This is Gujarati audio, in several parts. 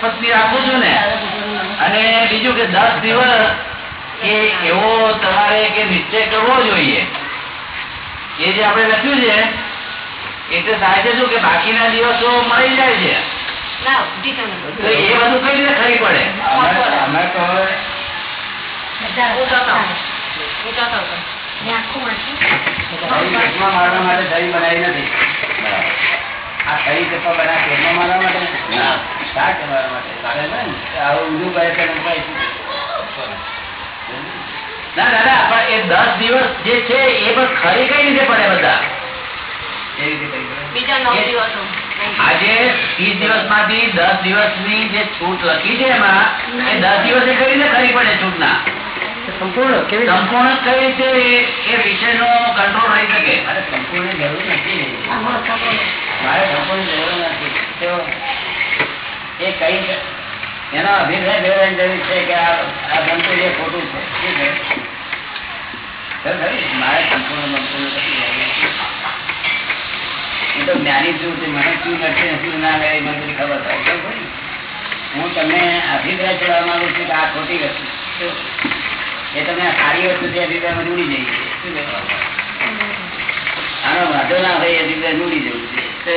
પત્ની રાખું છું ને. અને બીજું કે દસ દિવસ કે એવો તમારે કે નિશ્ચય કરવો જોઈએ. એ જે આપણે લખ્યું છે એટલે થાય છે શું કે બાકીના દિવસો મળી જાય છે? ના તો એ બધું કઈ રીતે ખરી પડે? અમે મારવા માટે દહીં બનાવી નથી. આ દહીં પેટમાં બનાવે મારવા માટે ના. માટે. લાગે છે ને? આવું ઊંધું કરે તો એને કઈ શું? ના દાદા પણ એ દસ દિવસ જે છે એ પણ ખરી કઈ રીતે પડે બધા? એ રીતે કરી કરે. બીજા નવ દિવસો. આજે ત્રીસ દિવસમાંથી દસ દિવસની જે છૂટ લખી છે એમાં એ દસ દિવસે કઈ રીતે ખરી પડે છૂટ ના સંપૂર્ણ કેવી સંપૂર્ણ કઈ રીતે એ- વિષય નો કંટ્રોલ રહી શકે? મારે સંપૂર્ણ જરૂર નથી. મારે સંપૂર્ણ જરૂર નથી. એ કઈ એનો અભિપ્રાય લેવાની જરૂર છે કે આ બનતું એ ખોટું છે? મારે સંપૂર્ણ નથી હું તો જ્ઞાની છું તે મને શું નડશે શું ના લે એ મને બધી ખબર થાય? હું તમને અભિપ્રાય ચડવા માંગુ છું કે આ ખોટી વસ્તુ એ તમે સારી વસ્તુ છે અભિપ્રાયમાં જોડી જઈએ શું? આનો વાંધો ના હોય એ અભિપ્રાય જોડી જવું છે.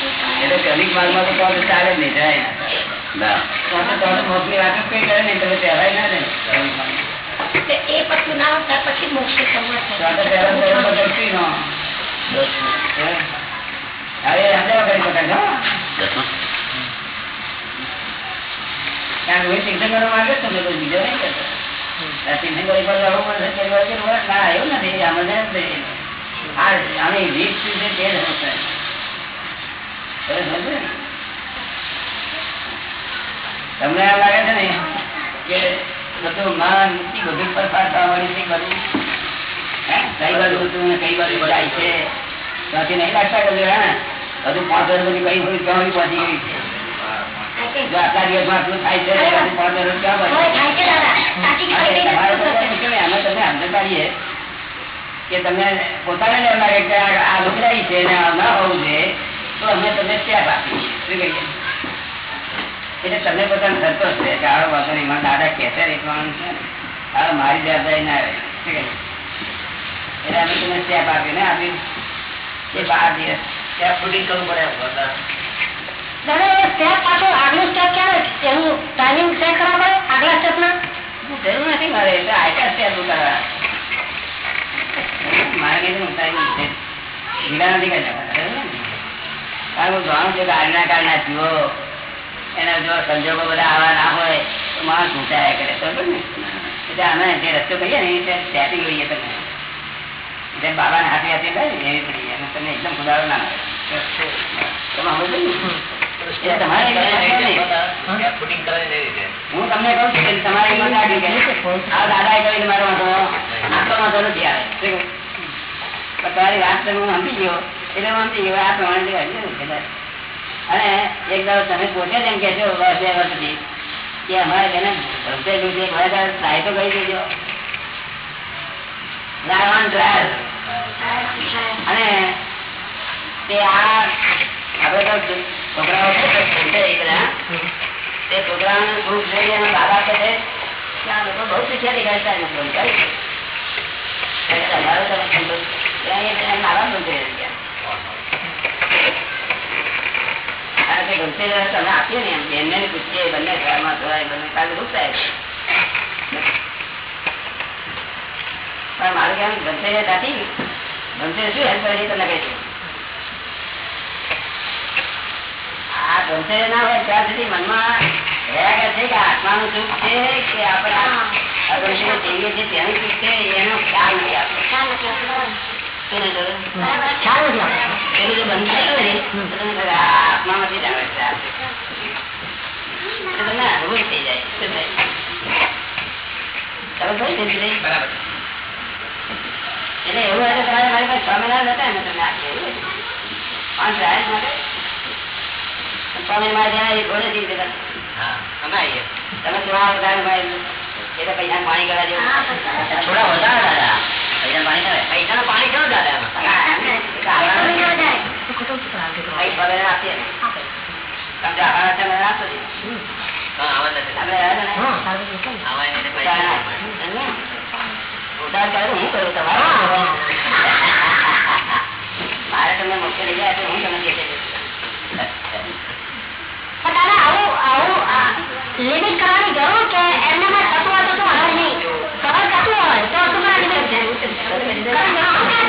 તો એ તો ક્રમિક માર્ગમાં તો કોણ ચાલે નહીં જાય ના કોઈ કરે નહીં તમે પહેલાય ના ને એ પછી ના પછી મોક્ષ નો. એવું નથી. આ મને જ નહીં. રીત છે તે સમજાય. તમે સમજો ને? તમને એમ લાગે છે ને કે બધું માન બધું ફરફાર થવા મળી છે બધું? કઈ બાજુ હતું ને કઈ બાજુ જાય છે? ત્યાંથી નહીં લાગતા કે હા? બધું પાંચ હજાર બધી કઈ હોય ક્યાં પહોંચી ગઈ છે? જો આટલા દિવસમાં આટલું થાય છે પાંચ વર્ષ ક્યાં પહોંચી થાય છે દાદા. સાચી હા, ખરી એટલે તમારે તો થશે. કેમ છે ને, આમાં તમને સમજ પાડીએ કે તમે પોતાને એમ લાગે કે આ આ છે ને આ ના હોવું જોઈએ. તો અમે તમને ત્યાં આપીએ શું કહીએ એટલે તમને પોતાને સંતોષ છે કે આવો વાંધો નહીં. મારા દાદા કહેશે ને છે આ મારી દાદા ના રહે. શું કહીએ એટલે અમે તમને સ્ટેપ આપ્યું ને આપી એ બાર દિવસ. ત્યાં ફૂટિંગ કરવું પડે. દાદા એ સ્ટેપ પાછું આગલું સ્ટેપ ક્યારે એનું ટાઈમિંગ સેટ કરવા પડે? આગલા સ્ટેપના જરૂર નથી મારે એટલે આયકા સ્ટેપ ઉતારવા. મારે કઈ ટાઈમિંગ નથી ઢીલા નથી કરતા કારણ હું જાણું છું કે આજના કાળના જીવો એના જો સંજોગો બધા આવા ના હોય તો માણસ ઘૂંટાયા કરે બરોબર ને? એટલે અમે જે રસ્તો કહીએ ને એ સેટિંગ હોઈએ તમે. જેમ બાબાને હાથે હાથે કહે ને એવી પડી અને તમને એકદમ સુધારો ના. હું તમને કહું છું કે તમારે આ દાદાએ કહ્યું મારો વાંધો આટલો વાંધો નથી આવે. તમારી વાત તો હું સમજી ગયો. એટલે આ પ્રમાણે જોઈએ. અને એક દાડો તમે પોતે જ એમ કે છો બે વર્ષથી કે અમારે તેને ભરતે ઘણા ટ્રાય તો કરી દેજો. અને તે આ, આપણે તો છોકરાઓ તે છોકરાઓને ગ્રુપ જોઈએ અને બાબા કહે ત્યાં લોકો બહુ શીખ્યા દેખાડતા એને ફોન કરી તમારો તમે સંતોષ ત્યાં એ મારા નારાજ તમે આપીએ ને બેનને પૂછીએ બંને ઘરમાં થોડા બંને કાલે ગ્રુપ પણ મારું કહેવાનું ગમતે જે દાદી શું હેલ્પ કરી તમને કહીશું આ ગમતે ના હોય ત્યાં સુધી મનમાં રહ્યા કરે છે કે આત્માનું સુખ છે કે આપણા ગમતે જીવીએ છીએ તેનું સુખ છે એનો ખ્યાલ નથી આપતો. પેલું જો બંધ ને, તમે આત્મામાંથી આવે છે તમને અનુભવ થઈ જાય તમે કહો ધીરે ધીરે. એટલે એવું હોય તમારે મારી પાસે મહિના જતા ને તમને આપી પાંચ માટે છ મહિના જ્યાં એ ઘોડે થી જતા તમે થોડા વધારે ભાઈ એ પૈસા પાણી કરવા જેવું થોડા વધારે દાદા મારે તમને મુશ્કેલી જાય તો હું તમને લિમિટ કરવાની જરૂર કે એમને અહંકાર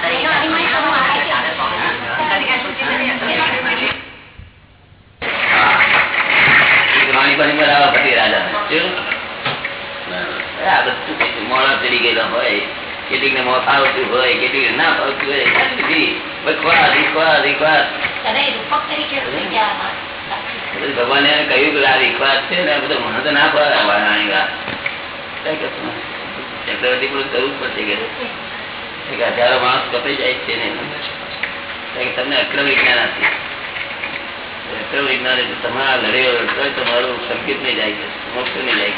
તરીકે ભગવાને કહ્યું કે આ વિખવાસ છે ને બધું મને તો ના પડે. ચક્રવર્તી પણ કરવું જ પડશે કે. હજારો માણસ કપાઈ જાય છે ને. તમને અક્રમ વિજ્ઞાન આપી અક્રમ વિજ્ઞાન એટલે તમારા લડ્યો તો તમારું સંકેત નહીં જાય છે મોક્ષ નહીં જાય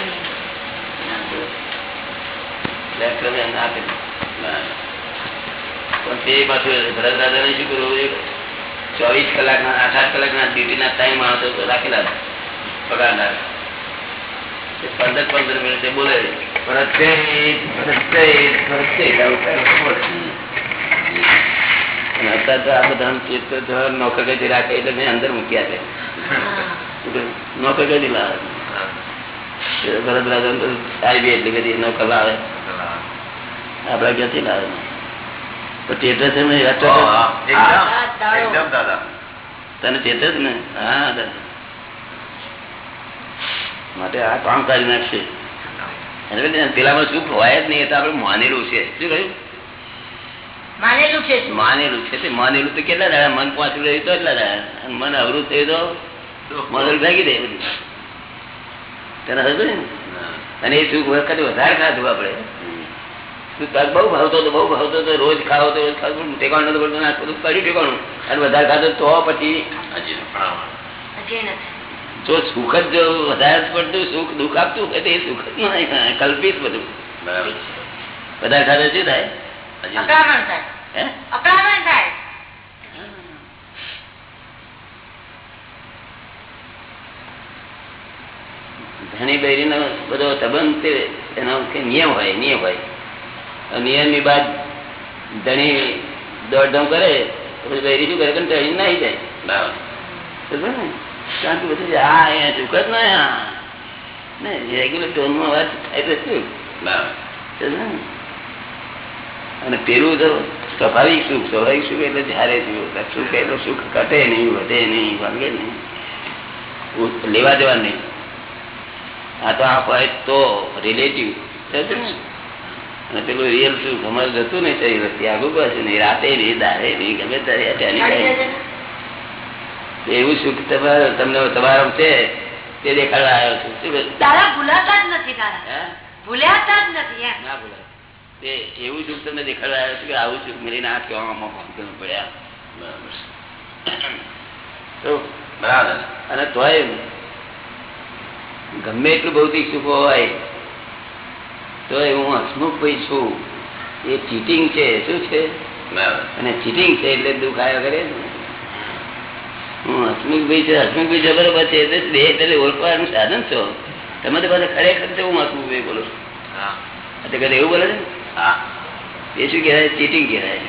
છે ભરત દાદાને શું કરવું ચોવીસ કલાકના આઠ કલાકના ડ્યુટીના ટાઈમ માણસો રાખેલા પગારદાર પંદર પંદર મિનિટે બોલે. ભરત ભરત ભરત આવું બોલે. અત્યારે તો આ બધા ચિત્ત તો નોકર ગતિ રાખે એટલે મેં અંદર મૂક્યા છે. નોકર ગતિ લાવે. ભરત રાજા આવી એટલી બધી નોકર લાવે. આપડે ક્યાંથી લાવે. તો ચેતસ છે ને તને ચેતસ ને? હા દાદા. માટે આ કામ કરી નાખશે. પેલામાં સુખ હોય જ નહીં એ તો આપણે માનેલું છે. શું કહ્યું? માનેલું છે માનેલું છે તે માનેલું તો કેટલા દાડા? મન પાછું રહ્યું તો એટલા દાડા. મન અવરું થયું તો મોડલ ભાગી દે બધું. તને ને? અને એ સુખ વખતે વધારે ખાધું આપડે તું તક બહુ ભાવતો હતો બહુ ભાવતો તો રોજ ખાવો તો રોજ ખાવ. ઠેકાણું તો બધું કરી તો કર્યું ઠેકાણું. અને વધારે ખાધો તો પછી જો સુખ જ જો વધારે પડતું સુખ દુઃખ આપતું એ સુખ જ કલ્પિત બધું. બરાબર વધારે ખાધો શું થાય? ધણી બૈરી નો બધો સંબંધ એનો કે નિયમ હોય નિયમ હોય. નિયમની બાદ ધણી દોડધામ કરે પછી બૈરી શું કરે? કે ધણી નાહી જાય. બરાબર. ને? કારણ કે બધું આ અહીંયા ચૂક જ ના રેગ્યુલર ટોનમાં વાત થાય તો શું? બરાબર ને? અને પેલું તો સ્વાભાવિક સુખ સ્વાભાવિક સુખ એટલે જયારે જુઓ સુખ એટલે સુખ ઘટે નહીં વધે નહીં વાગે નહીં. લેવા દેવા નહીં. આ તો આ હોય તો રિલેટિવ અને પેલું રિયલ સુખ અમારે જતું નહીં શરીર આગળ પાસે નહીં. રાતે નહીં દારે નહીં ગમે ત્યારે એવું સુખ તમારે તમને તમારા છે તે દેખાડવા આવ્યો છું. શું દાદા ભૂલાતા જ નથી દાદા. હે? જ નથી ના બોલાય. તે એવું સુખ તમને દેખાડવા આવ્યો છું કે આવું સુખ મળીને આ. કહેવામાં પડ્યા તો બરાબર. અને તોય ગમે એટલું ભૌતિક સુખ હોય તો હું હસમુખભાઈ છું. એ ચીટિંગ છે શું છે? અને ચીટિંગ છે એટલે દુઃખ આવ્યા કરે. હું હસમુખભાઈ છે હસમુખભાઈ છે બરોબર છે એટલે બે એટલે ઓળખવાનું સાધન છો. તમે તો બધા ખરેખર હું હસમુખભાઈ બોલો છું. આ કદાચ એવું બોલે છે એ શું કહેવાય? ચીટિંગ કહેવાય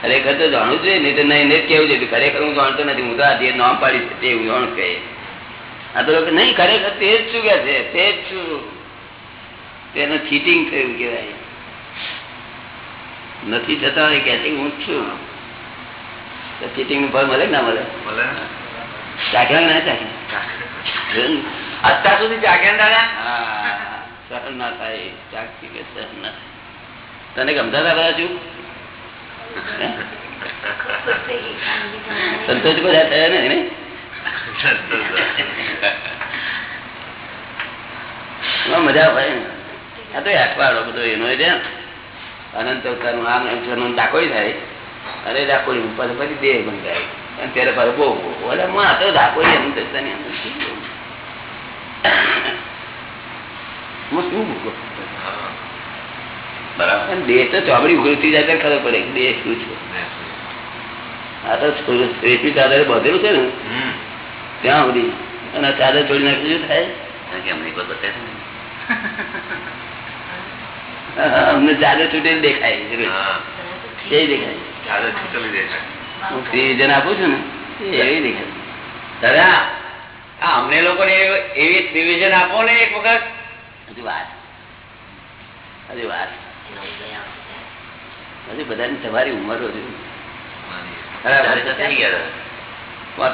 ખરેખર તો જાણવું જોઈએ નહીં તો નહીં નહીં કેવું જોઈએ. ખરેખર હું જાણતો નથી હું તો આ જે નામ પાડી છે તે હું જાણું કહે આ તો લોકો નહીં ખરેખર તે જ શું કે છે? તે જ શું? તેનું ચીટિંગ થયું કહેવાય. નથી થતા હોય કે હું છું. તો ચીટિંગનું ફળ મળે ના મળે? ચાખ્યા ના ચાખ્યા? અત્યાર સુધી ચાખ્યા દાદા? હા સહન ના થાય ચાખી કે સહન ના થાય. તને ગમતા હતા બધા સંતોષ બધા થયા ને? મજા હોય. આ તો અઠવાડો બધો એનો અનંત અવતારનું આમ અવતારનું ડાકોડી થાય. અરે ડાકોડી ઉપર પછી દેહ બંધાય અને ત્યારે પાછું બહુ ઓલે હું તો ધાકો એમ દસતા ની અંદર હું શું મૂકું? હા. બરાબર દેહ તો ચોપડી ઉઘડતી જાય ત્યારે ખબર પડે દેહ શું છે. આ તો રેતી ચાદર બધેલું છે ને ત્યાં સુધી. અને ચાદર છોડી નાખી શું થાય? અમને. ચાદર છૂટેલી દેખાય એ દેખાય? ચાદર છૂટેલી દેખાય. હું ફ્રી આપું છું ને એવી દેખાય. દાદા અમને લોકોને એવી- એવી રિવિઝન આપો ને એક વખત. હજુ વાત. હજુ વાત. હજુ બધાની તમારી ઉંમર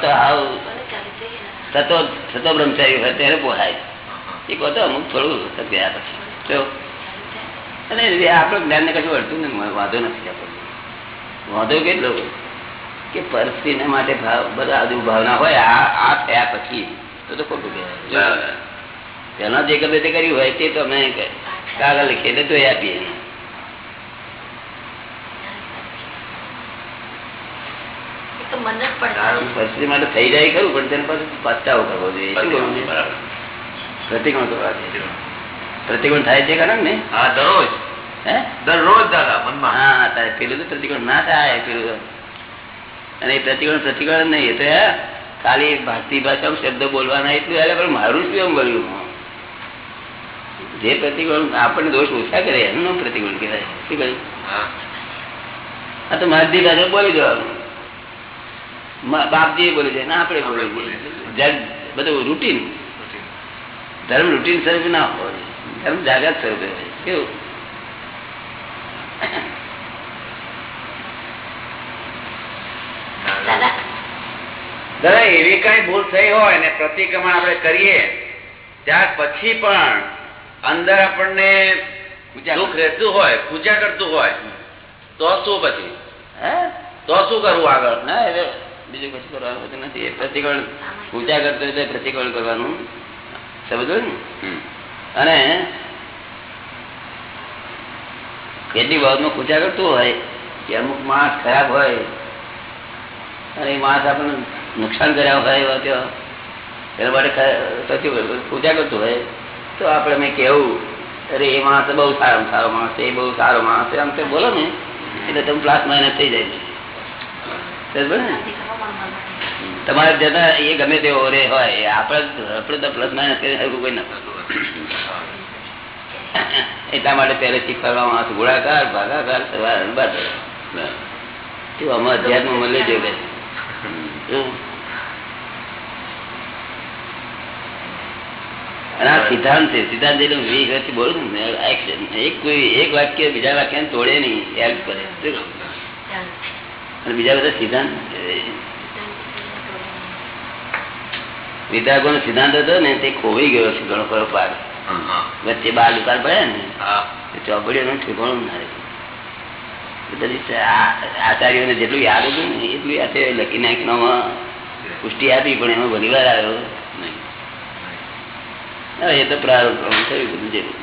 તો હાવ. થતો થતો બ્રહ્મચારી હોય ત્યારે પોહાય. એ કહો તો અમુક થોડું ગયા પછી. તો અને આપણું જ્ઞાનને કશું વળતું ને વાંધો નથી આપણને વાંધો કેટલો? કે પરિસ્થિતિને માટે ભાવ બધા આજુ ભાવના હોય આ આ થયા પછી. તો તો ખોટું કહેવાય. પેલા જે ગમે તે કર્યું હોય તે તો અમે કાગળ લખીએ એટલે તો આપીએ તો મન જ પડે સારું. પરિસ્થિતિ માટે થઈ જાય ખરું પણ તેને પાછું પસ્તાવો કરવો જોઈએ. શું કરવું જોઈએ? પ્રતિકોણ કરવા જોઈએ. પ્રતિકોણ થાય છે ખરા ને હા દરરોજ. હે? દરરોજ દાદા મનમાં. હા તારે પેલું તો પ્રતિકોણ ના થાય પેલું અને એ પ્રતિકોણ પ્રતિકોણ નહીં એટલે તો હે, ખાલી ભારતીય ભાષામાં શબ્દ બોલવાના એટલું એટલે પણ મારું શું એમ બોલ્યું જે પ્રતિકોણ આપણને દોષ ઓછા કરે એનું પ્રતિકોણ કહેવાય. શું કહ્યું? હા. તો મારી ભાષા બોલી દેવાનું. મા- બાપજી બોલે છે ના આપણે બોલી બોલી જગ બધું રૂટીન ધર્મ રૂટીન સ્વરૂપે ના હોય. ધર્મ જાગૃત સ્વરૂપે હોય. કેવું? દાદા. દાદા એવી કઈ ભૂલ થઈ હોય ને પ્રતિક્રમણ આપણે કરીએ ત્યાર પછી પણ અંદર આપણને દુઃખ રહેતું હોય પૂજા કરતું હોય તો શું પછી? હે? તો શું કરવું આગળ? ના એટલે બીજું કશું કરવાનું હોતું નથી. પ્રતિકોણ પૂજા કરતો એટલે પ્રતિકોણ કરવાનું સમજો ને? અને કેટલી બાબતમાં પૂજા કરતું હોય કે અમુક માણસ ખરાબ હોય અને એ માણસ આપણને નુકસાન કર્યા હોય એવા ત્યાં એના માટે પૂજા કરતું હોય તો આપણે મેં કેવું અરે એ માણસ બહુ સારો સારો માણસ છે એ બહુ સારો માણસ છે. આમ તે બોલો ને એટલે તમે પ્લસ માઇનસ થઈ જાય છે. તમારે જતા એ ગમે તે ઓરે હોય આપડે આપણે તો પ્લસ માઇનસ કોઈ ના એટલા માટે પહેલે શીખવાડવામાં આવે છે ગોળાકાર ભાગાકાર અધ્યાત્મ મળે કે અને સિદ્ધાંત છે, સિદ્ધાંત એટલે વીસ વર્ષથી બોલું ને, એક કોઈ એક વાક્ય બીજા વાક્ય તોડે નહીં હેલ્પ કરે? અને બીજા બધા સિદ્ધાંત વિદ્યાગો નો સિદ્ધાંત હતો ને તે ખોવાઈ ગયો છે ઘણો ખરો પાર. વચ્ચે બાર દુકાન પડે ને ચોપડીઓ ઠેકાણું ના રહે એ બધી આ- આચાર્યોને જેટલું યાદ હતું ને એટલું યાદ લખી નાખીમાં પુષ્ટિ આપી પણ એમાં ઘણી વાર આવ્યો. નહીં. એ તો પ્રારંભ થયું બધું જેવું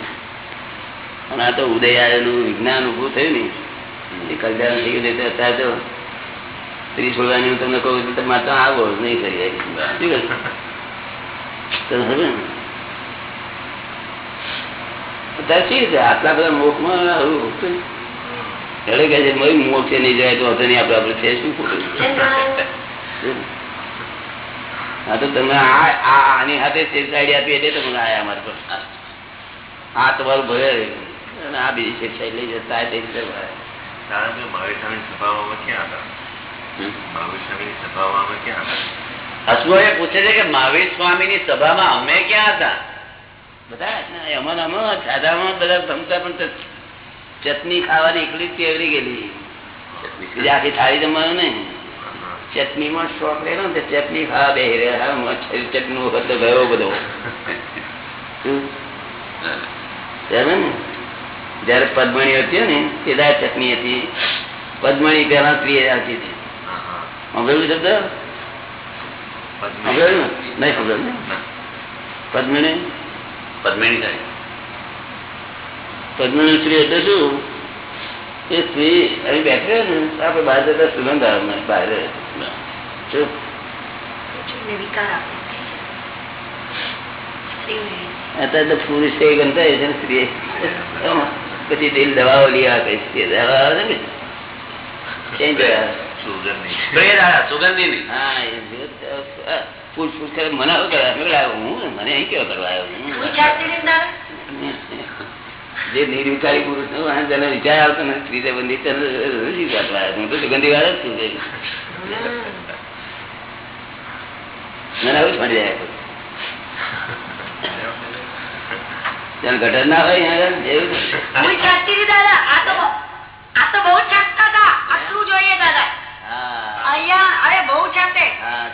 પણ આ તો ઉદય આવેલું વિજ્ઞાન ઉભું થયું ને એ કલ્યાણ થઈ ગયું અત્યારે તો ત્રીસ ભગવાન તમને કહું છું તમારે આવો નહીં કરી આટલા બધા મોખમાં આવું એટલે કે છે, મય મોક્ષે નહીં જાય તો હતો નહીં આપડે આપડે છે શું ખોટું હા, તો તમે આની સાથે શેરસાઈડી આપી એટલે તમે આયા અમારા પર આ તમારું ભય અને આ બીજી શેરસાઈડ લઈ જતા મહાવીર સ્વામીની સભાઓમાં ક્યાં હતા? હમ. મહાવીર સ્વામીની સભાઓમાં અમે ક્યાં હતા હસમુએ પૂછે છે કે મહાવીર સ્વામીની સભામાં અમે ક્યાં હતા? બધા ના, એમાં ને આમાં સાદામાં બધા ભમતા પણ તો ચટણી ખાવાની એકલી જ કેવડી ગયેલી. બીજી આખી થાળી જમવાનું નહીં. ચટણીમાં શોખ રહેલો ને તો ચટણી ખાવા બે ચટણી વખત તો ગયો બધો. શું? બરાબર ને? જયારે પદ્મણી હતી ને તે દાળ ચટણી હતી. પદ્મણી પેલા સ્ત્રી આવતી હતી. સાંભળેલું શબ્દ નહીં ને? ના. પદ્મણી પદ્મિની સ્ત્રી એટલે શું? એ સ્ત્રી અહીં બેઠે ને આપણે બહાર જતા સુગંધ આવે બહાર. શું? અત્યારે તો પુરુષ એ ગમતા હોય છે ને સ્ત્રી પછી દિલ દવાઓ લઈ આવે દવા આવે ને? આવે. સુગંધી મને હું મને અહીં કેવા કરવા આવ્યો? જે નિર્વિકારી પુરુષ નો જેને વિચાર આવતો ને સ્ત્રી સંબંધી તેને નથી કરવા આવ્યો. હું તો સુગંધી વાળો જ છું મને આવું જ મળી જાય ત્યાં ગટર ના હોય એવું દાદા આ તો બહુ ચાકતા હતા આટલું જોઈએ દાદા અહીંયા અરે બહુ ચાકતે હા?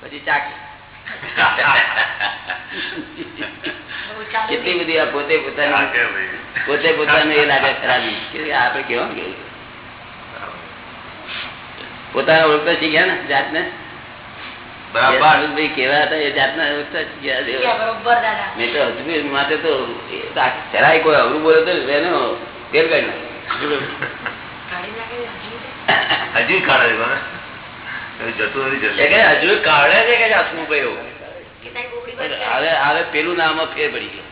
પછી ચાક કેટલી બધી આ પોતે પોતાની પોતે પોતાનું એ લાગે ખરાબી. કે આપણે કેવા કેવું પોતાના ઓળખતા શીખ્યા ને જાતને? ને ભાઈ કેવા હતા એ જાતના ઓળખતા શીખ્યા Yeah, દેવા. બરોબર દાદા. મેં તો હજુ માટે તો જરાય કોઈ અવરું બોલે તો એનો ફેર કરી નાખે. હજી કાઢે છે મને. જતું નથી એ કે જલ્દી. હજુ કાઢે છે કે હસમુભાઈ એવું કેટલાય ગોળી પણ બંધ હવે હવે પેલું નામમાં ફેર પડી ગયો.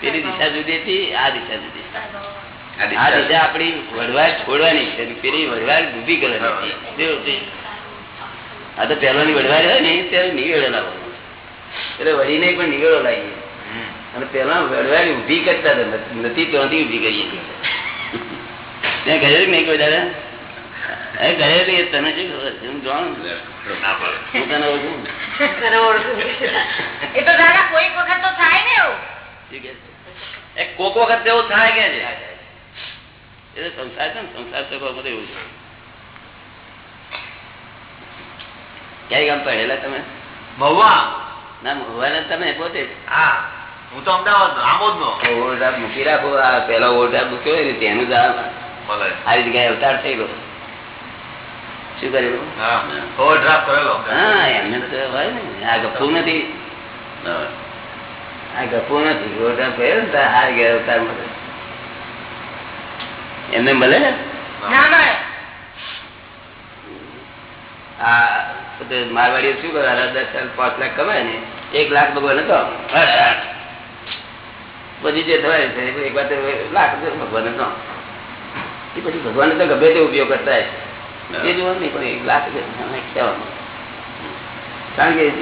પેલી દિશા જુદી હતી આ દિશા જુદી આ આ દિશા આપણી વડવાડ છોડવાની પેલી વડવાડ કરવાની? આ તો પહેલાની વડવાડ હોય ને ત્યારે નિવેડો લાવવાનો એટલે વળીને પણ નિવેડો લાવીએ. અને પેલા વડવાડ ઊભી કરતા નથી ત્યાંથી ઊભી કરીએ. ત્યાં કહ્યું કે નહીં કોઈ દાદા? એ નહીં તને શું ખબર છે? હું જાણું હું તને ઓળખું એ તો દાદા કોઈક વખત તો થાય ને એવું. કોક વખત એવું થાય કે છે? એ તો સંસાર છે ને સંસાર તો બધું એવું છે. ક્યારેક આમ પડેલા તમે? મહુવા. ના હોવાના તમે પોતે. હા હું તો અમદાવાદ આમોદ નો ઓવરડ્રાફ્ટ મૂકી રાખો આ પેલા ઓવરડ્રાફ્ટ મૂક્યો હોય ને તેનું જ આ જગ્યાએ અવતાર થયેલો. શું કરેલું હા. ઓવરડ્રાફ્ટ કરેલો. હા એમને તો હોય ને. આ ગપુ નથી. આ ગપુ નથી. ઓવરડ્રાફ્ટ કર્યો ને તો આ ગયા મળે એમને મળે? આ મારવાડીઓ શું કરે? દસ લાખ પાંચ લાખ કમાય ને. એક લાખ ભગવાન હતો બધી જે થવાય છે એક વાત લાખ ભગવાન હતો એ પછી ભગવાન તો ગમે તે ઉપયોગ કરતા હોય પણ એક લાખ કારણ કે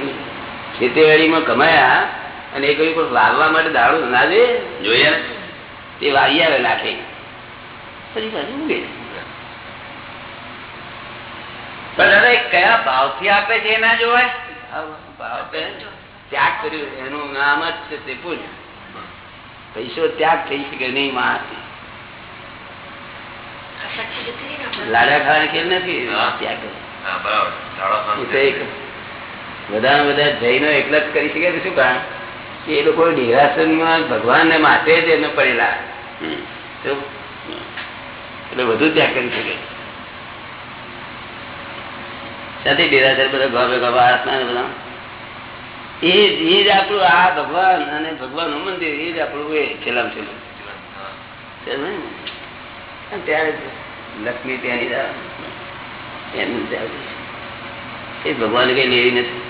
ખેતીવાડીમાં કમાયા અને એ કઈ પણ લાવવા માટે દાડો ના દે જોઈએ તે વાવી આવે નાખે. પછી પાછું ઉગે. આપે છે ના જોવાય? ભાવ ત્યાગ કર્યો, એનું નામ જ છે તે પુણ્ય પૈસો ત્યાગ થઈ શકે નહીં માણસ આ શક્તિ જતી રહી ને આપણે. લાડા ખાવાની કેમ નથી બધા બધા જૈનો એકલા જ કરી શકે શું કારણ? કે એ લોકો નિરાશનમાં ભગવાન ને માટે જ એને પડેલા. એટલે વધુ ત્યાગ કરી શકે. સાથે નિરાશર બધા ગોબે ગોબા આસના બધા. એ જ આપણું આ ભગવાન અને ભગવાનનું મંદિર એ જ આપણું એ છેલ્લામ છેલ્લું. ત્યારે લક્ષ્મી ત્યાંની એમનું ત્યાં એ ભગવાન કઈ લેવી નથી.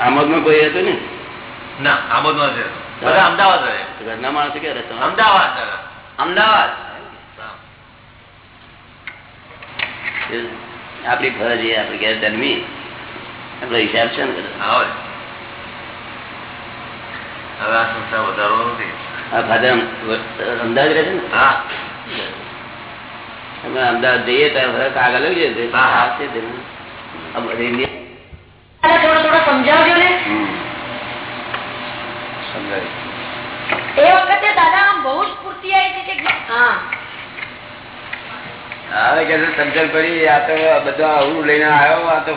આમોદમાં કોઈ હતું ને ના આમોદમાં બધા અમદાવાદ ઘરના માણસો ક્યાં રહેતા? અમદાવાદ અમદાવાદ? આપડી ફરજ એ આપણે ઘેર જન્મી આપણો હિસાબ છે ને. હવે આ સંસાર વધારવો નથી. આ ફાધર અમદાવાદ રહે છે ને? હા. અમે અમદાવાદ જઈએ ત્યારે કાગળ લઈ જઈએ હા, હા. છે થોડો થોડો સમજાવજો ને. એ વખતે દાદા આમ બહુ જ સ્ફૂર્તિ આવી છે કે હા. હવે કે સમજણ પડી. આ તો બધા આવું લઈને આવ્યો આ તો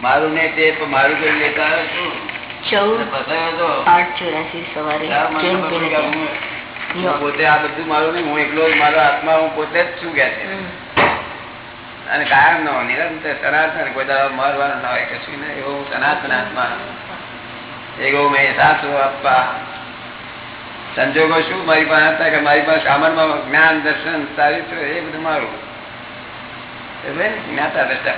મારું ને તે પણ મારું કરી લેતા આવ્યો છું ચૌદ અને ફસાયો તો. આઠ ચોરાસી સવારે. ત્યાં મને ચેન ખબર પેલે કે હું હું પોતે આ બધું મારું નહીં હું એકલો મારો આત્મા હું પોતે જ છું કે છે. અને કાયમ નો નિરંતર સનાતન કોઈ દાડો મરવાનું ના હોય કશું નહીં એવો હું સનાતન આત્મા એવો મેં સાસુ અપ્પા સંજોગો શું મારી પાસે હતા કે મારી પાસે સામાનમાં જ્ઞાન દર્શન ચારિત્ર એ બધું મારું? એટલે જ્ઞાતા દ્રષ્ટા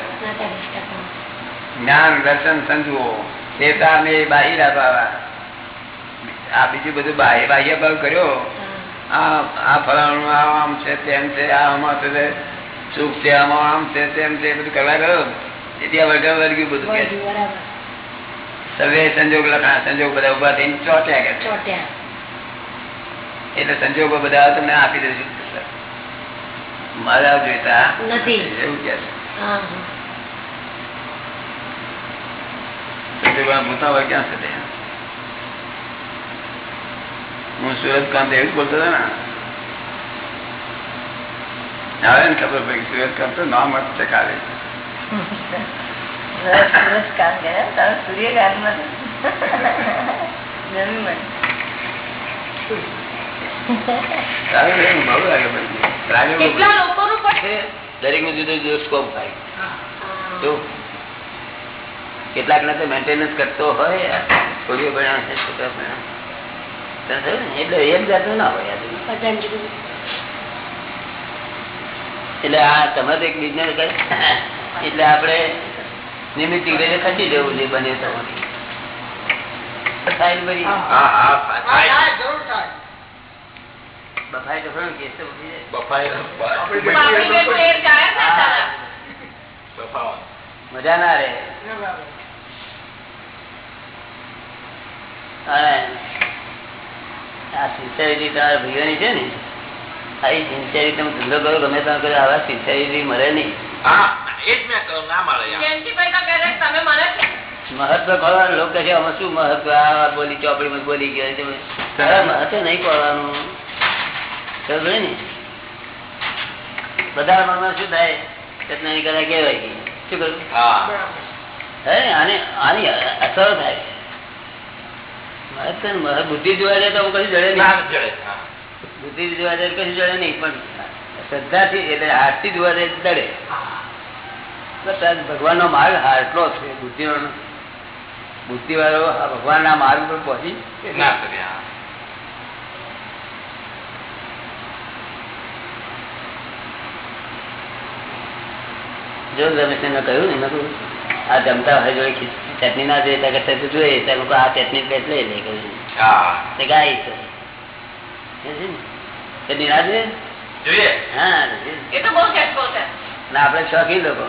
જ્ઞાન દર્શન સંજોગો. દેવતા અમે બાહિરા ભાવા આ બીજું બધું બાહ્ય બાહ્ય ભાવ કર્યો. આ આ ફલાણું આમ છે તેમ છે આ આમાં છે સુખ છે આમાં આમ છે તેમ છે બધું કરવા ગયો. તેથી આ વર્ગ વર્ગ્યું બધું કે સવે સંજોગ લખા સંજોગ બધા ઊભા થઈને ચોટ્યા કે છે. એટલે સંજોગો બધા તમને આપી દઈશું મારા જોઈતા નથી. એવું કે છે સંજોગોના ભૂતા હોય ક્યાં છે તે? હું સુરતકાંત એવું જ બોલતો હતો ને આવે ને ખબર પડી સુરતકાંત તો નામ જ છે કાલે સારું છે, બહુ લાગે પડી લાગે બહુ. કેટલા લોકોનું પણ દરેકનું જુદો જુદો સ્કોપ થાય તો કેટલાક ને તો મેન્ટેનન્સ કરતો હોય છોડીઓ ભણ્યા છે છોકરા ભણ્યા? એટલે એક જાતનું ના હોય. એટલે આ તમે એક બિઝનેસ કરે. એટલે આપણે નિમિત્ત રીતે ખસી જવું છે બને તો. થાય બરી. હા. હા થાય. બફાય તો ખરું જાય. બફાઈ મજા ના રહે અને આ સિન્સિયરિટી તમારા ભાઈઓની છે ને આવી સિન્સિયરિટી તમે ધંધો કરો ગમે ત્યાં કરો આવા સિન્સિયરિટી મળે નહીં. હા એ જ મેં કહ્યું ના મળે યાર. મહત્વ ખોલવાનું લોકો કહે છે શું મહત્વ? આ બોલી ચોપડીમાં બોલી ગયો મહત્વ નહીં ખોલવાનું. સમજે ને? બધા મનમાં શું થાય? ચટણી કદાચ કહેવાય કે શું કરું? હા. હે આને આની અસર થાય. બુદ્ધિ જોવા જાય તો કશું જડે નહીં. બુદ્ધિ જોવા જાય કશું જડે નહીં પણ શ્રદ્ધાથી એટલે હાથથી જોવા જાય જડે. ભગવાન નો માર્ગ હાટલો છે બુદ્ધિ બુદ્ધિ વાળો ભગવાન ના માર્ગ પર પહોંચી ના શકે જો રમેશ કહ્યું ને આ જમતા હોય જોડે ખીચ- ચટણી ના જોઈએ ત્યાં કરતા જોઈએ ત્યાં મેં આ ચટણી પેટ લઈ લે કહ્યું ગાય? ચટણી ના. જોઈએ. જોઈએ. હા ના આપડે શોખી લોકો.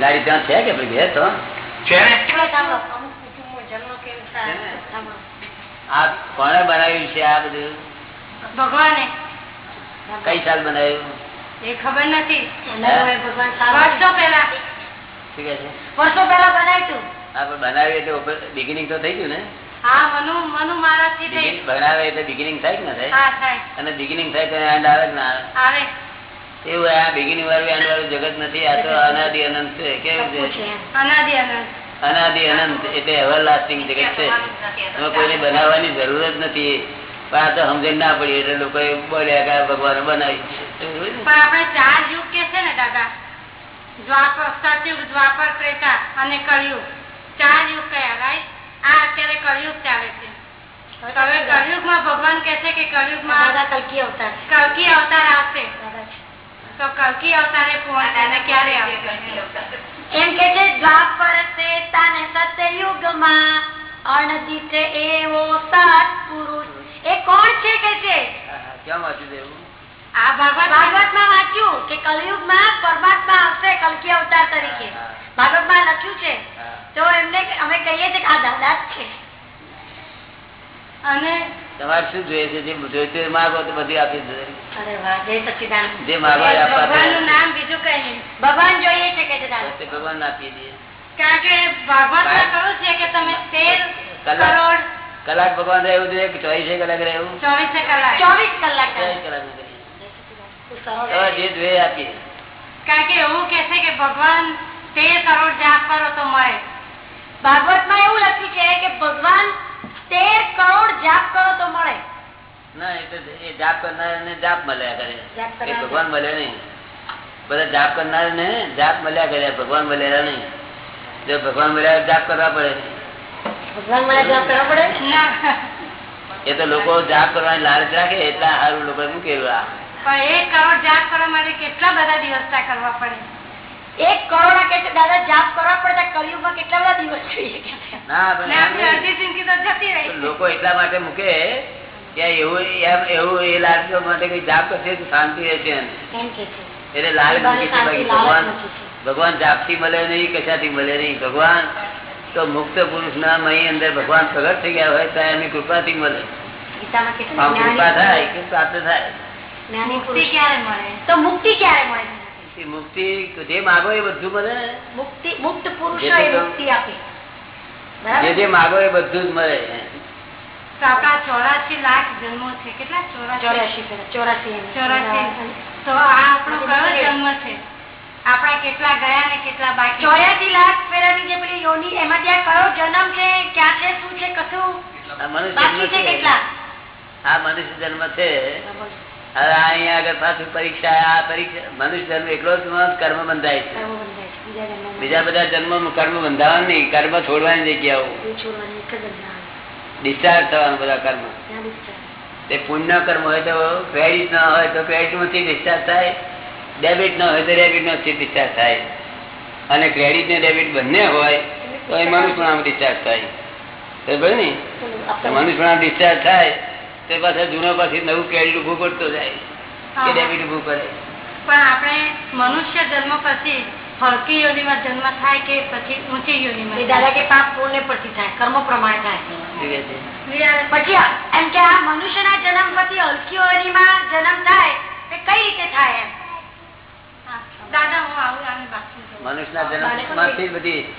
ગાડી ત્યાં છે કે ભાઈ ઘેર તો? આ કોણે બનાવ્યું છે આ બધું? ભગવાને. કઈ સાલ બનાવ્યું એ ખબર નથી. વર્ષો પહેલા. શું કહે છે? વર્ષો પહેલા બનાવ્યું આ બનાવ્યું એટલે બિગિનિંગ તો થઈ ગયું ને? હા મનુ મનુ મહારાજથી થઈ. Beginning બનાવે એટલે બિગિનિંગ થાય કે થાય? અને બિગિનિંગ થાય તો એન્ડ આવે કે ના આવે? આવે. એવું આ બિગિનિંગ વાળું એન્ડ વાળું જગત નથી આ તો અનાદિ અનંત છે. કેવું છે? અનાદિ અનંત. અનાદિ અનંત એટલે એવર લાસ્ટિંગ જગત છે. એમાં કોઈને બનાવવાની જરૂર જ નથી. પણ આ તો સમજણ ના પડી એટલે લોકો બોલ્યા કે ભગવાન બનાવી? પણ આપણે ચાર યુગ કે છે ને દાદા? દ્વાપર સતયુગ દ્વાપર ત્રેતા અને કળિયુગ. ચાર યુગ કયા રાઈટ આ અત્યારે કળિયુગ ચાલે છે. એવો હવે પુરુષ ભગવાન કહે છે કે કળિયુગમાં કલ્કી અવતાર. કલ્કી અવતાર આવશે. તો કલ્કી અવતારે કોણ અને ક્યારે આવશે? એમ કે છે દ્વાપર ત્રેતા ને સતયુગમાં અણદિત એવો સત્પુરુષ એ કોણ છે કે છે? ક્યાં વાંચ્યું એવું? આ ભાગવત ભાગવતમાં વાંચ્યું કે કલયુગમાં પરમાત્મા આવશે કલકી અવતાર તરીકે. ભાગવતમાં લખ્યું છે. તો એમને અમે કહીએ છીએ કે આ દાદા જ છે. અને તમારે શું જોઈએ છે? જે જોઈતું હોય માગો તો બધી આપી દે અરે વાહ જય સચિદાનંદ. જે માગો આપવા તૈયાર નામ બીજું કઈ નહીં. ભગવાન જોઈએ છે કે દાદા ભગવાન આપી દઈએ. કારણ કે ભાગવતમાં કહ્યું છે કે તમે તેર કરોડ કલાક ભગવાન રહેવું જોઈએ કે ચોવીસે કલાક રહેવું ચોવીસે કલાક. ચોવીસ કલાક. ચોવીસ કલાકનું કરીએ. તું સરળ તો જે જોઈએ આપીએ. કારણ કે એવું કે છે કે ભગવાન તેર કરોડ જાપ કરો તો મળે. ભાગવતમાં એવું લખ્યું છે કે ભગવાન તેર કરોડ જાપ કરો તો મળે. ના એ તો એ જાપ કરનાર જાપ મળ્યા કરે. જાપ એ કરનાર. ભગવાન મળે નહીં. બધા જાપ કરનાર ને જાપ મળ્યા કર્યા ભગવાન મળ્યા નહીં. જો ભગવાન મળ્યા જાપ કરવા પડે. એ તો લોકો જાપ કરવાની લાલચ રાખે એટલા સારું લોકો શું કેવું પણ એક કરોડ જાપ કરવા માટે કેટલા બધા દિવસ કરવા પડે? એક કરોડ ના દાદા જાપ કરવા પડે કલયુગમાં કેટલા બધા દિવસ જોઈએ કે છે. ના પણ ને એમ આપણી નહીં. અડધી જિંદગી તો જતી તો રહી લોકો એટલા માટે મૂકે એવું એવું એ લાલચ માટે કઈ જાપ કરશે શાંતિ રહેશે એટલે લાલચ ભગવાન ભગવાન જાપથી મળે નહીં કશાથી મળે નહીં. ભગવાન તો મુક્ત પુરુષ ના મહી અંદર ભગવાન પ્રગટ થઈ ગયા હોય તો એમની કૃપાથી મળે. છે કૃપા થાય કે પ્રાપ્ત થાય. જ્ઞાની મુક્તિ ક્યારે મળે? તો મુક્તિ ક્યારે મળે? જે માગો એ બધું મળે. મુક્તિ મુક્ત પુરુષો જે એ તો- મુક્તિ આપે. જે જે માગો એ બધું જ મળે. આપણા ચોરાસી લાખ જન્મો છે. કેટલા ચોરાશી ચોરાશી એમ. તો આ આપણો કયો જન્મ છે? આપણા કેટલા ગયા ને કેટલા બાકી ચોર્યાસી લાખ ફેરાની જે પેલી યોની એમાં ત્યાં કયો જન્મ છે ક્યાં છે શું છે કશું બાકી છે કેટલા? આ મનુષ્ય જન્મ છે. હવે અહીંયા આગળ પાછું પરીક્ષા આ પરીક્ષા મનુષ્ય જન્મ એકલો જ કર્મ બંધાય છે. બીજા બધા જન્મ કર્મ બંધાવા નહીં. કર્મ છોડવાની જગ્યાઓ. ડિસ્ચાર્જ થવાનું બધા કર્મ. તે પુણ્ય કર્મ હોય તો ક્રેડિટ ના હોય તો ક્રેડિટમાંથી ડિસ્ચાર્જ થાય. ડેબિટ ન હોય તો ડેબિટમાંથી ડિસ્ચાર્જ થાય. અને ક્રેડિટ ને ડેબિટ બંને હોય તો એ મનુષ્યમાં ડિસ્ચાર્જ થાય. બરાબર ને? ડિસ્ચાર્જ થાય તે પાછા જૂનો પાછી નવું ક્રેડિટ ઉભું કરતો જાય. કે ડેબિટ ઉભું કરે પણ આપણે મનુષ્ય જન્મ પછી હલકી યોનીમાં જન્મ થાય કે પછી ઊંચી યોનીમાં દાદા કે પાપ પુણ્ય પરથી થાય કર્મ પ્રમાણે થાય. થાય? પછી એમ કે આ મનુષ્યના જન્મ પછી હલકી યોનીમાં જન્મ થાય તે કઈ રીતે થાય એમ હા. દાદા હું આવું આને બાથરૂમ જવું. મનુષ્યના જન્મમાંથી જ બધી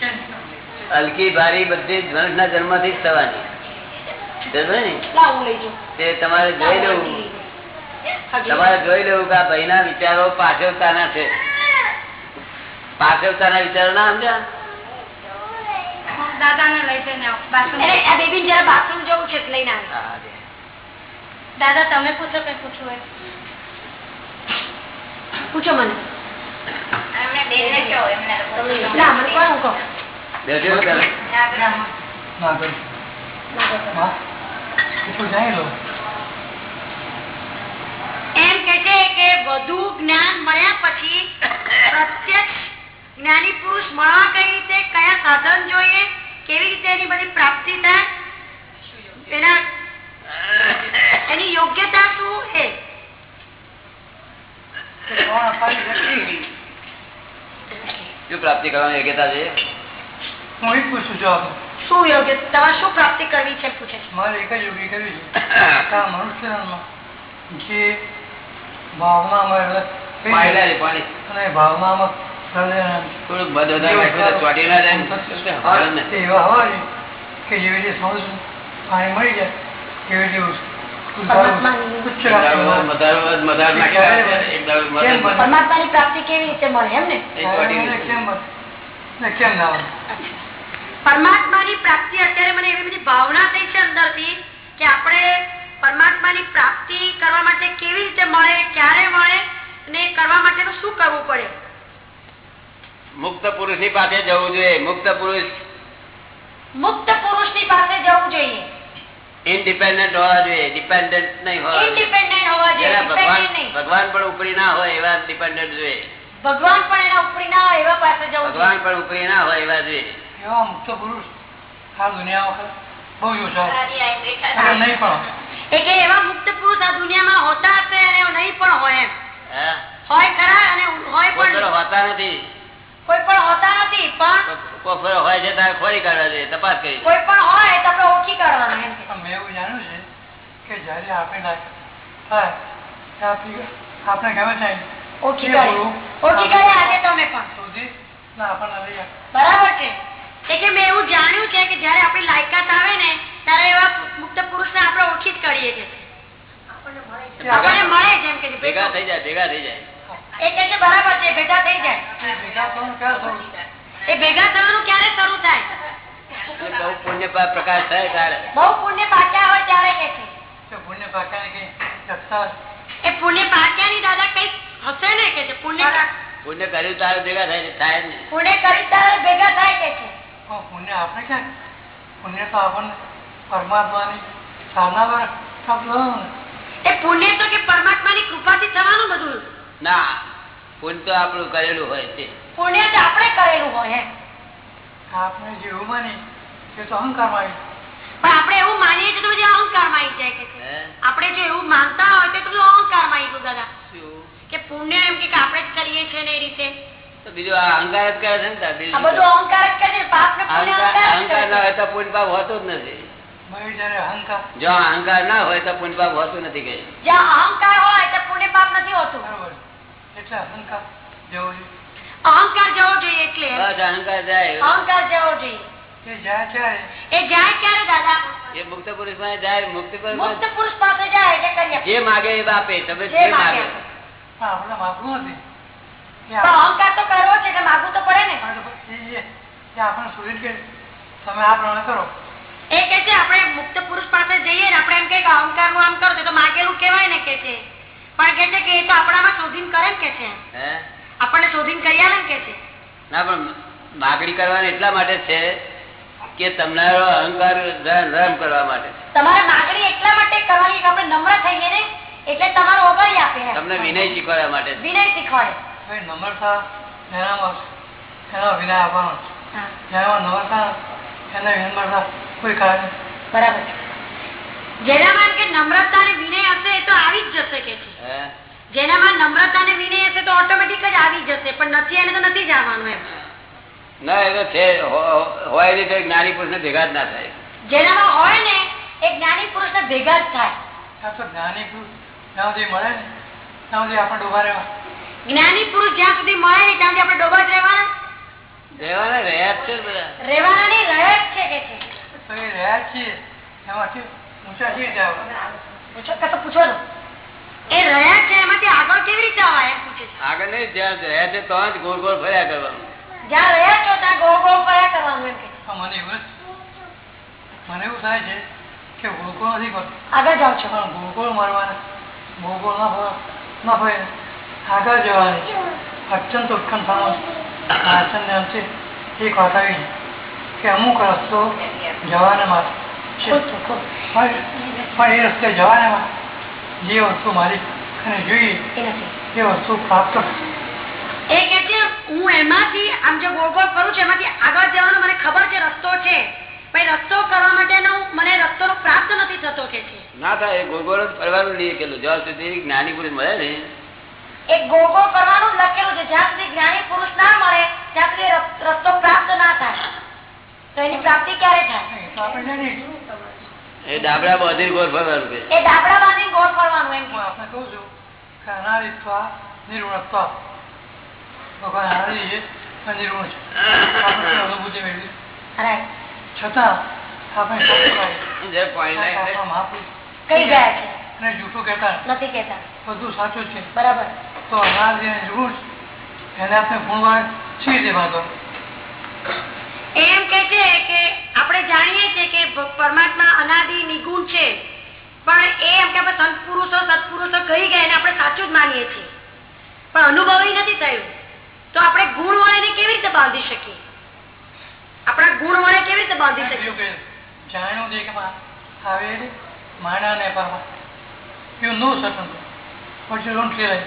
હલકી ભારી બધી મનુષ્યના જન્મથી જ થવાની. ને. તે તમારે જોઈ લેવું તમારે જોઈ લેવું કે આ ભાઈના વિચારો પાછળતાના છે. પાછળતાના વિચારો ના સમજ્યા. દાદા તમે પૂછો કઈ પૂછવું પૂછો મને. એમ કે છે કે વધુ જ્ઞાન મળ્યા પછી પ્રત્યક્ષ જ્ઞાની પુરુષ મળવા કઈ રીતે કયા સાધન જોઈએ કેવી રીતે એની બધી પ્રાપ્તિ થાય એના એની યોગ્યતા શું એ શું પ્રાપ્તિ કરવાની યોગ્યતા છે હું એ પૂછું છું શું યોગ્ય તમારે શું પ્રાપ્તિ કરવી છે પૂછે છે મારે એક જ યોગ્ય કરવી છે આ મનુષ્યમાં જે ભાવનામાં રહે પાણી પાણી. અને ભાવનામાં રહે થોડુંક તો ચોંટી ના જાય હાલ ને. એવા હોય કે જેવી રીતે સમજ પાણી મળી જાય તેવી રીતે પરમાત્માની પ્રાપ્તિ. કેવી રીતે મળે એમ ને? કેમ? ને ના પરમાત્માની પ્રાપ્તિ અત્યારે મને એવી બધી ભાવના થઈ છે અંદરથી કે આપણે પરમાત્માની પ્રાપ્તિ કરવા માટે કેવી રીતે મળે ક્યારે મળે અને કરવા માટેનું શું કરવું પડે? મુક્ત પુરુષની પાસે જવું જોઈએ. મુક્ત પુરુષ મુક્ત પુરુષની પાસે જવું જોઈએ. ઇન્ડિપેન્ડન્ટ હોવા જોઈએ ડિપેન્ડન્ટ નહીં હોવા ઇન્ડિપેન્ડન્ટ હોવા જોઈએ ભગવાન ભગવાન પણ ઉપરી ના હોય એવા ડિપેન્ડન્ટ જોઈએ. ભગવાન પણ એના ઉપરી ના હોય એવા પાસે જવું ભગવાન પણ ઉપરી ના હોય એવા જોઈએ. એવા મુક્ત પુરુષ આ દુનિયામાં બહુ નહીં પણ. એટલે એવા મુક્ત પુરુષ આ દુનિયામાં હોતા હશે અને નહીં પણ હોય એમ. હા? હોય ખરા અને હોય પણ હોતા નથી. કોઈ પણ હોતા નથી પણ કોઈ હોય છે તારે ખોરી કાઢવા જોઈએ તપાસ કરી. કોઈ પણ હોય તો આપણે ઓળખી કાઢવાના એમ કે. પણ મેં એવું જાણ્યું છે કે જ્યારે આપણે થાય ત્યારે આપણે ગમે થાય? ઓળખી કરી ઓળખી કરી આજે તમે પણ. સુધી ના આપણને લઈ બરાબર છે. એ કે મેં એવું જાણ્યું છે કે જયારે આપણી લાયકાત આવે ને ત્યારે એવા મુક્ત પુરુષને આપણે ઓછી જ કરીએ છીએ. આપણને મળે છે. કે ભેગા થઈ જાય ભેગા થઈ જાય. એ કે છે બરાબર છે ભેગા થઈ જાય. એ ભેગા થવાનું ક્યારે શરૂ? એ ભેગા થવાનું ક્યારે શરૂ થાય? બહુ પુણ્ય પ્રકાશ થાય ત્યારે. બહુ પુણ્ય પાક્યા હોય ત્યારે કે છે. પુણ્ય કઈ એ પુણ્ય પાક્યાની દાદા કંઈક હશે ને કે છે? પુણ્ય પુણ્ય કર્યું તારે ભેગા થાય થાય જ નહીં. પુણ્ય કર્યું તારે ભેગા થાય કે છે? પુણ્ય આપણે ક્યાં પુણ્ય તો આપણને પરમાત્માની સાધના ને. એ પુણ્ય તો કે પરમાત્માની કૃપાથી થવાનું બધું. ના પુણ્ય તો આપણું કરેલું હોય છે. પુણ્ય તો આપણે કરેલું હોય આપણે જેવું માની એ તો અહંકારમાં આવી. પણ આપણે એવું માનીએ છીએ તો અહંકારમાં આવી જાય કે આપણે જો એવું માનતા હોય તો બધું અહંકારમાં આવી ગયું દાદા? કે પુણ્ય એમ કે આપણે જ કરીએ છીએ ને એ રીતે. તો આ અહંકાર જ કરે છે ને તાર, બીજું આ બધું અહંકાર જ કરે પાપ ને અહંકાર અહંકાર અહંકાર હોય તો પુણ્ય પાપ હોતું જ નથી. અહંકાર. જો અહંકાર ના હોય તો પુણ્ય પાપ હોતું નથી કઈ જ્યાં અહંકાર હોય તો પુણ્ય પાપ નથી હોતું. એટલે અહંકાર જેવો છે અહંકાર જવો જોઈએ એટલે. અહંકાર જાય. અહંકાર જવો જોઈએ. તમે આ પ્રમાણે કરો. એ કે છે આપણે મુક્ત પુરુષ પાસે જઈએ ને આપણે એમ કે અહંકારનું આમ કરો તો માગેલું કેવાય ને કે છે. પણ કે છે કે એ તો આપણામાં શોધીન કરે ને કે છે. હે? આપણને શોધીન કરી આલે ને કે છે. ના પણ માગણી કરવાની એટલા માટે છે કે તમારો અહંકાર નરમ કરવા માટે. તમારે માગણી એટલા માટે કરવાની કે આપણે નમ્ર થઈએ ને એટલે તમારો ઓગળી આપે. તમને વિનય શીખવાડવા માટે. વિનય શીખવાડે. ભાઈ નમ્રતા એનામાં એનો વિનય આપવાનો હા, જેનામાં નમ્રતા એને વિનમ્રતા કોઈ કારણ બરાબર જેનામાં કે નમ્રતા અને વિનય હશે એ તો આવી જ જશે કે છે. હે. જેનામાં નમ્રતા અને વિનય હશે તો ઓટોમેટિક જ આવી જશે પણ નથી એને તો નથી જ આવવાનું એમ. ના એ તો છે. હોય રીતે જ્ઞાની પુરુષ ને ભેગા જ ના થાય. જેનામાં હોય ને એ જ્ઞાની પુરુષ ને ભેગા જ થાય. જ્ઞાની પુરુષ જ્યાં સુધી મળે ને ત્યાં સુધી આપણે ડૂબા રહેવા. જ્ઞાની પુરુષ જ્યાં સુધી મળે ને ત્યાં સુધી આપણે ડોબા જ રહેવાના? રહેવાના રહ્યા જ છે રહેવાના નહીં રહ્યા જ છે કે છે? રહ્યા છીએ. એમાંથી ઊંચા છીએ પૂછો કશો પૂછો એ રહ્યા છે એમાંથી આગળ કેવી રીતે આવે? છે. આગળ નહીં જ્યાં રહ્યા છે તો જ ગોળ ગોળ ફર્યા કરવાનું. જ્યાં રહ્યા છો ત્યાં ગોળ ગોળ ફર્યા કરવાનું એમ કે. મને એવું મને એવું થાય છે કે ગોળગોળ નથી કરતો. આગળ જાઓ છો. પણ ગોળગોળ મારવાના ગોળગોળ ના ના ફરે આગળ જવાની અત્યંત ઉત્કંઠામાં આચરણને અંતે એક વાત આવી કે અમુક રસ્તો જવાને માટે. પણ એ રસ્તે જવાને જે વસ્તુ મારી અને જોઈએ એ વસ્તુ પ્રાપ્ત થાય. એ કે છે હું એમાંથી આમ જે ગોળ ગોળ ફરું છું એમાંથી આગળ જવાનો મને ખબર છે રસ્તો છે. પણ રસ્તો કરવા માટેનો મને રસ્તો પ્રાપ્ત નથી થતો કે છે. ના થાય ગોળ ગોળ ફરવાનું નહીં કેલું જ્યાં સુધી જ્ઞાની પુરુષ મળે ને. એ ગોળ કરવાનું લખેલું છે. જ્યાં સુધી જ્ઞાની પુરુષ ના મળે ત્યાં સુધી રસ્તો પ્રાપ્ત ના થાય. તો એની પ્રાપ્તિ ક્યારે થાય? એ તો આપણે જાણીએ છીએ. એ ડાબડા બધી ગોળ ફરવાનું એ ડાબડા બાંધીને ગોળ ફરવાનું એમ કહું છું કે બરાબર તો અનાદિ અને નિર્ગુણ છે એને આપણે ગુણવાળા સી રીતે બાંધો એમ કે છે કે આપણે જાણીએ છીએ કે પરમાત્મા અનાદિ નિગુણ છે. પણ એમ કે આપણે સંત પુરુષો, સત્પુરુષો કહી ગયા એને આપણે સાચું જ માનીએ છીએ પણ અનુભવી નથી થયું તો આપણે ગુણ વડે કેવી રીતે બાંધી શકીએ આપણા ગુણ વડે કેવી રીતે બાંધી શકીએ બીજું કે જાણ્યું દેખમાં આવેલી પરમા You know certain things, but you don't realize.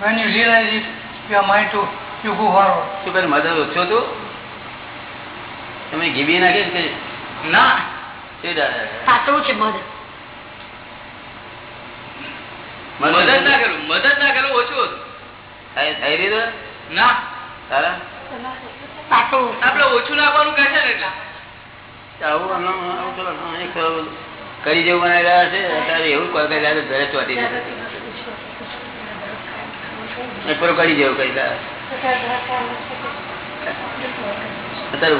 When you realize it, your mind to you go forward. So, કરે mother, ઓછો તો તમે ઘીબી નાખે કે ના? સાચવું છે મધ મદદ ના કરું મદદ ના કરું ઓછું. થઈ રહ્યું ના તારા સાચવું આપડે ઓછું નાખવાનું કહે છે ને એટલે આવું આવું ચલો એક કરી જેવું બનાવી રહ્યા છે અત્યારે એવું કોઈ કરી રહ્યા ઘરે ચોટી જશે એક કરી જેવું કરી રહ્યા અત્યારે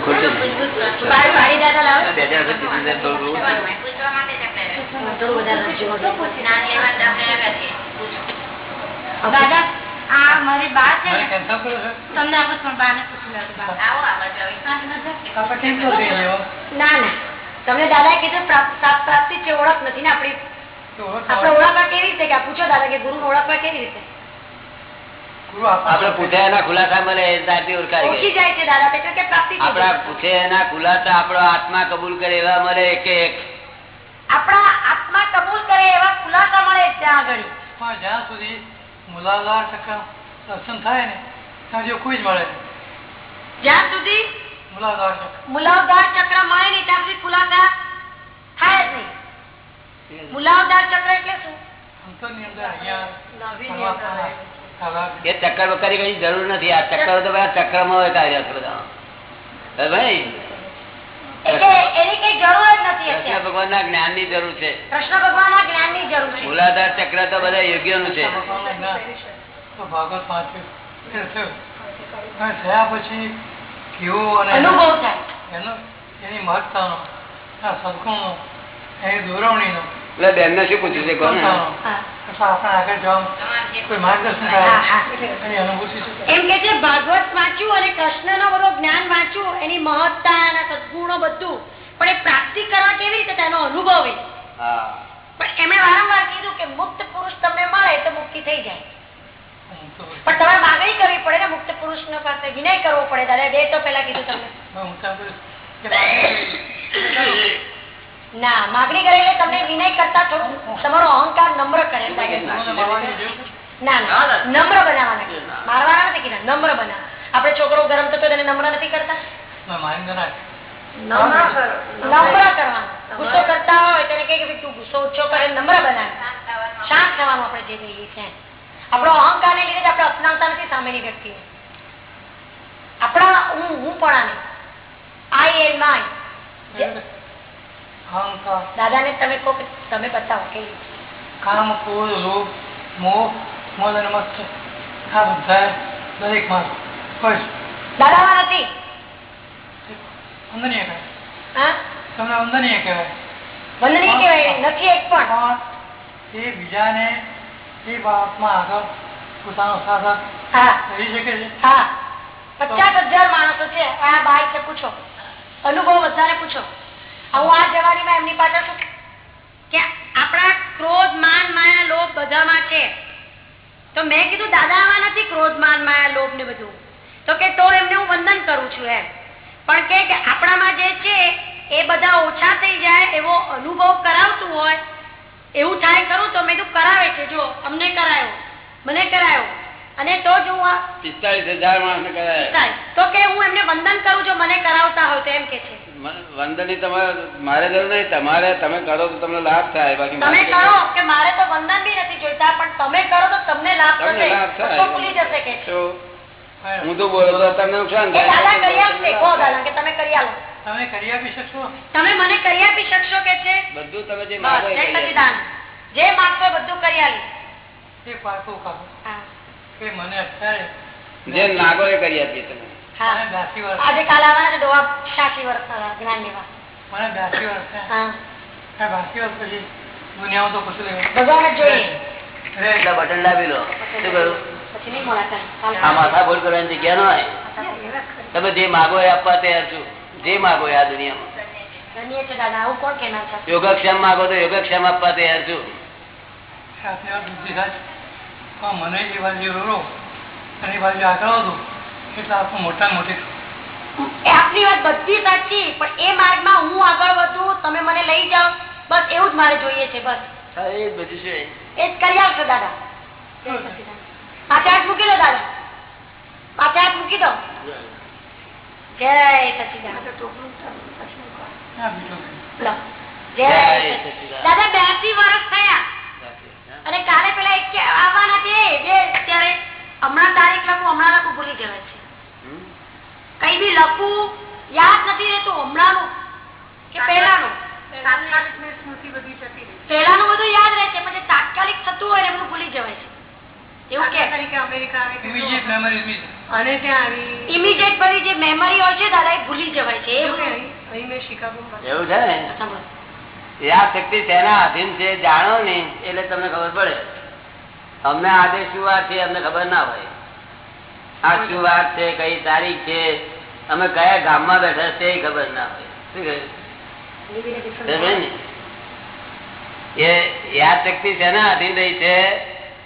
લાવો. બે રાખજો. દાદા આ મારી બા છે ને? તમને આપું પણ પૂછી બા. આપણે કેમ તો ના ના. તમને દાદા કીધું પ્રાપ- પ્રાપ્તિ છે ઓળખ નથી ને આપણી. આપણે ઓળખવા કેવી રીતે? કે પૂછો દાદા કે ગુરુ ઓળખવા કેવી રીતે? આપડે પૂછે એના ખુલાસા મળે એ જાતિ ઓળખાય ઓળખી જાય છે દાદા કે પ્રાપ્તિ આપડા પૂછે એના ખુલાસા આપણો આત્મા કબૂલ કરે એવા મળે એક એક. આપણા આત્મા કબૂલ કરે એવા ખુલાસા મળે ત્યાં આગળ. પણ જ્યાં સુધી મુલાલા ટકા દર્શન થાય ને ત્યાં જો કોઈ જ મળે જ્યાં સુધી મુલાવદાર ચક્ર મળે નહીં ત્યાં સુધી ખુલાસા થાય જ નહીં. મુલાવદાર ચક્ર એટલે શું? એ ચક્કર બક્કર કઈ જરૂર નથી. આ ચક્કર તો બધા ચક્રમાં હોય કાર્ય છે બધા. હવે ભાઈ. એટલે એની કઈ જરૂર જ નથી કૃષ્ણ ભગવાન ના જ્ઞાનની જરૂર છે. કૃષ્ણ ભગવાન ના જ્ઞાનની જરૂર છે. મૂલાધાર ચક્ર તો બધા યોગ્યનું છે. ભાગવત પછી કેવું અનુભવ થાય. એનો એની મહત્તાનો આ સદગુણનો એની દોરવણીનો. એટલે બેન ને શું પૂછ્યું છે કોણ? ક્ષમતાનો હા. અથવા આપણે આગળ જવાનું. કોઈ માર્ગદર્શન હા, કરે હા. એની અનુભૂતિ એમ કે છે ભાગવત વાંચ્યું અને કૃષ્ણ નો બધો જ્ઞાન વાંચ્યું એની મહત્તા એના સદગુણો બધું. પણ એ પ્રાપ્તિ કરવા કેવી રીતે? તેનો અનુભવ પણ એમણે વારંવાર કીધું કે મુક્ત પુરુષ તમને મળે તો મુક્તિ થઈ જાય. પણ તમારે માગણી કરવી પડે ને મુક્ત પુરુષ પાસે વિનય કરવો પડે દાદા બે તો પેલા કીધું તમને. ના માગણી કરે એટલે તમને વિનય કરતા થોડું તમારો અહંકાર નમ્ર કરે છે. છે. ના ના નમ્ર બનાવવાના મારવાના નથી કીધા નમ્ર બનાવ. આપણે છોકરો ગરમ થતો તેને નમ્ર નથી કરતા? ના, મારી ના નમ્ર કરવાનું. ગુસ્સો કરતા હોય તેને કહે તું ગુસ્સો ઓછો કરે નમ્ર બનાવે. શાંત થવાનું. આપણે જે જોઈએ છીએ. એમ. આપણો અહંકાર ને લીધે આપણે અપનાવતા નથી સામેની વ્યક્તિ આપણા હું હું પણ આઈ એન્ડ માય અહંકાર. દાદાને તમે કહો તમે બતાવો કેવી કામ ક્રોધ લોભ મોહ મદ અને મત્સર આ બધા દરેકમાં બસ. દાદામાં નથી? વંદનીય કહેવાય. તમને વંદનીય કહેવાય. વંદનીય કહેવાય નથી એક પણ. એ બીજાને એ બાબતમાં આગળ પોતાનો સાધન હા. શકે છે. હા. પચાસ હજાર માણસો છે. આ બાઈ છે પૂછો. અનુભવ બધાને પૂછો. હું આ જવાનીમાં એમની પાછળ શું? કે આપણા ક્રોધ માન માયા લોભ બધામાં છે. તો મેં કીધું દાદામાં નથી ક્રોધ માન માયા લોભ ને બધું. તો કે તો એમને હું વંદન કરું છું એમ. પણ કે કે આપણામાં જે છે એ બધા ઓછા થઈ જાય એવો અનુભવ કરાવતું હોય એવું થાય ખરું તો મેં તું કરાવે છે જો અમને કરાયો મને કરાયો. અને તો જો હું પિસ્તાળીસ હજાર માણસ કરાય. તો કે હું એમને વંદન કરું જો મને કરાવતા હોય તો એમ કે છે. વંદન તમારે મારે જરૂર નહીં. તમારે તમે કરો તો તમને લાભ થાય. બાકી તમે કરો કે મારે તો વંદન બી નથી જોઈતા પણ તમે કરો તો તમને લાભ થશે. તો ભૂલી જશે કે શું? હું તો બોલો તો તમને નુકસાન થાય. દાદા કરી આપશે કહો દાદા કે તમે કરી આલો તમે કરી આપી શકશો? તમે મને કરી આપી શકશો કે છે? બધું તમે જે માંગો એ કરી જે માંગતો બધું કરી આલી તે કહું કાકો. હા. કે મને અત્યારે જે માંગો એ કરી આપી તમે. હા. મને બ્યાસી વર્ષ. આજે કાલે આવવાના છે ડોવા છ્યાસી વર્ષના જ્ઞાન લેવા. મને બ્યાસી વર્ષ થયા. હા. આ બ્યાસી વર્ષ પછી દુનિયામાં તો કશું લેવું ભગવાન જ જોઈએ એટલા બટન દાબી લો. શું કરું? પછી નહીં મોડા આ માથા બોલ કરવાની જગ્યા ન હોય. તમે જે માગો એ આપવા તૈયાર છું. જે માગો આ દુનિયામાં. યોગક્ષેમ માગો તો યોગક્ષેમ આપવા તૈયાર છું. વાત બુદ્ધિ પણ મને એ બાજુ રોરો અને બાજુ આગળ વધુ એટલે આપણું મોટા મોટી આપની વાત બધી સાચી પણ એ માર્ગમાં હું આગળ વધું તમે મને લઈ જાઓ બસ એવું જ મારે જોઈએ છે બસ. એ બધું છે. એ જ કરી આવશો દાદા. પાછા હાથ મૂકી દો દાદા. પાછા હાથ મૂકી દો. કઈ બી લખવું યાદ નથી રહેતું હમણાંનું કે પહેલાનું? પહેલાનું બધું યાદ રહે છે પછી તાત્કાલિક થતું હોય ને બધું ભૂલી જવાય છે એવું કે ઇમિડિયેટ મેમરી બી અને ત્યાં આવી. ઇમિડિયેટ બધી જે મેમરી હોય છે દાદા એ ભૂલી જવાય છે. એ જો કે બધું અહીં અહીં મેં શિકાગોમાં એવું છે ને? સાંભળો. શક્તિ તેના આધીન છે જાણો ને એટલે તમને ખબર પડે. અમને આજે શું વાત છે અમને ખબર ના હોય. આ શું વાત છે કઈ તારીખ છે અમે કયા ગામમાં બેઠા છે એ ખબર ના હોય. શું કહ્યું? એ યાદ શક્તિ શેના આધીન રહી છે?